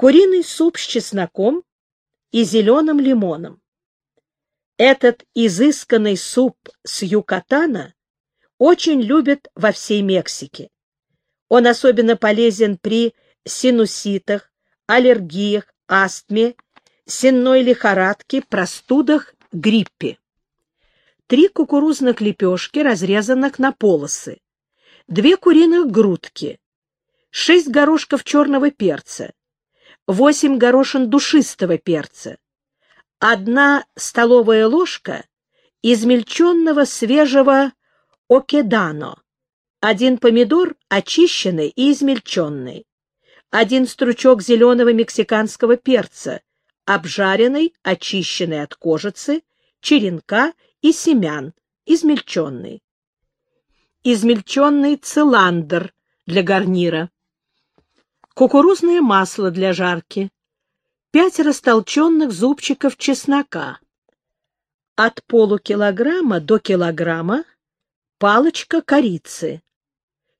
куриный суп с чесноком и зеленым лимоном. Этот изысканный суп с Юкатана очень любят во всей Мексике. Он особенно полезен при синуситах, аллергиях, астме, сенной лихорадке, простудах, гриппе. Три кукурузных лепешки, разрезанных на полосы, две куриных грудки, шесть горошков черного перца, восемь горошин душистого перца, одна столовая ложка измельченного свежего окедано, один помидор очищенный и измельченный, один стручок зеленого мексиканского перца, обжаренный, очищенный от кожицы, черенка и семян, измельченный. Измельченный циландр для гарнира. Кукурузное масло для жарки. Пять растолченных зубчиков чеснока. От полукилограмма до килограмма палочка корицы.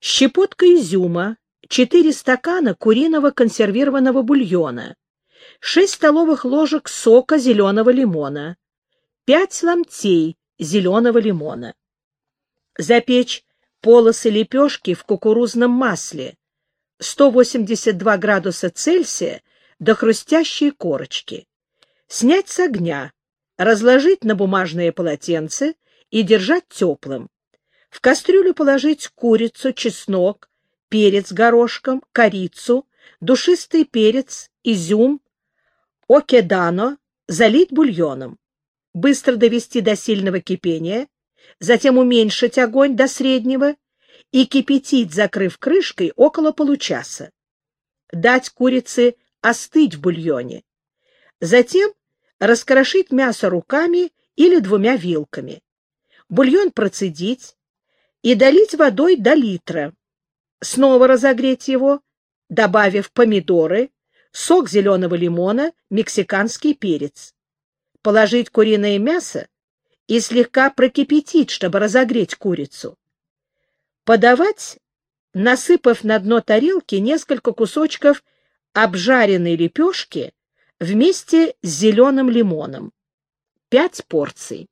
Щепотка изюма, 4 стакана куриного консервированного бульона, 6 столовых ложек сока зеленого лимона, 5 ломтей зеленого лимона. Запечь полосы лепешки в кукурузном масле 182 градуса Цельсия до хрустящей корочки. Снять с огня, разложить на бумажное полотенце и держать теплым. В кастрюлю положить курицу, чеснок, перец горошком, корицу, душистый перец, изюм, окедано, залить бульоном. Быстро довести до сильного кипения, затем уменьшить огонь до среднего и кипятить, закрыв крышкой, около получаса. Дать курице остыть в бульоне. Затем раскрошить мясо руками или двумя вилками. Бульон процедить и долить водой до литра снова разогреть его, добавив помидоры, сок зеленого лимона, мексиканский перец. Положить куриное мясо и слегка прокипятить, чтобы разогреть курицу. Подавать, насыпав на дно тарелки несколько кусочков обжаренной лепешки вместе с зеленым лимоном. Пять порций.